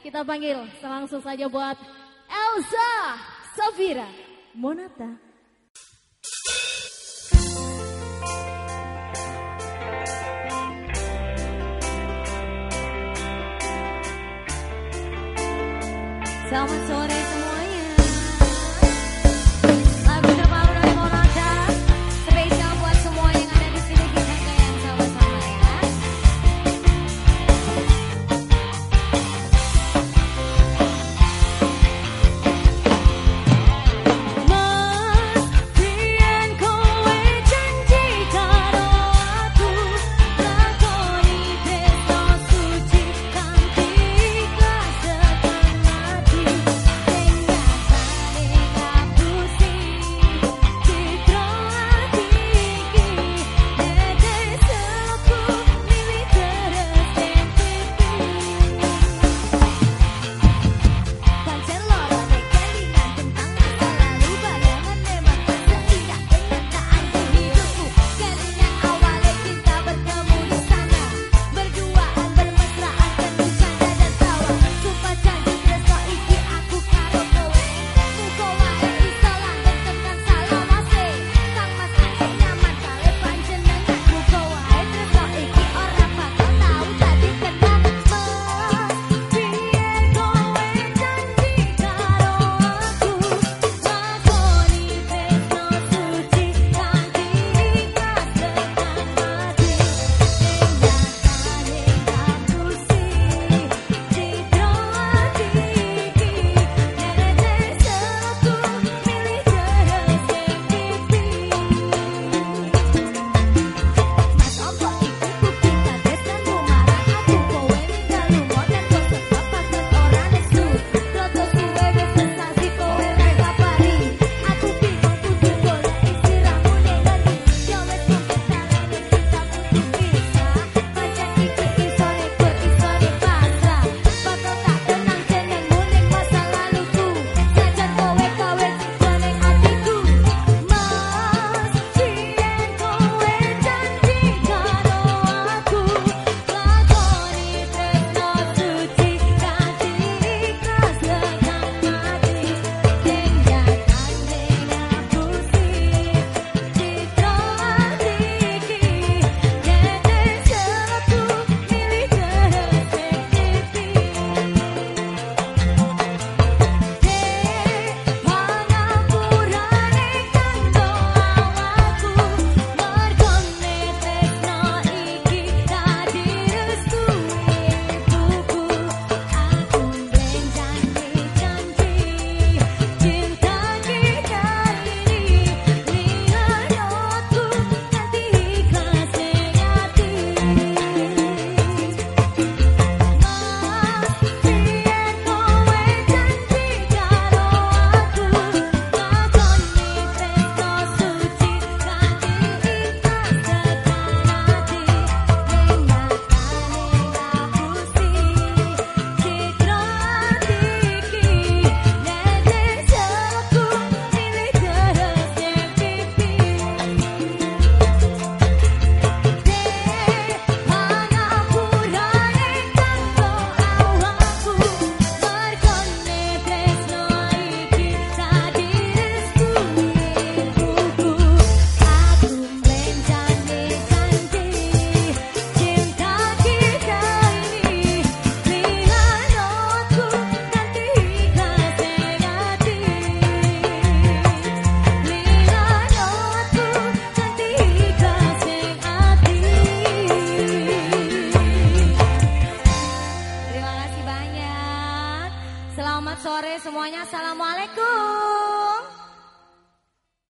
kita panggil langsung saja buat Elsa Safira Monata. Selamat sore semua. sore semuanya. Assalamualaikum.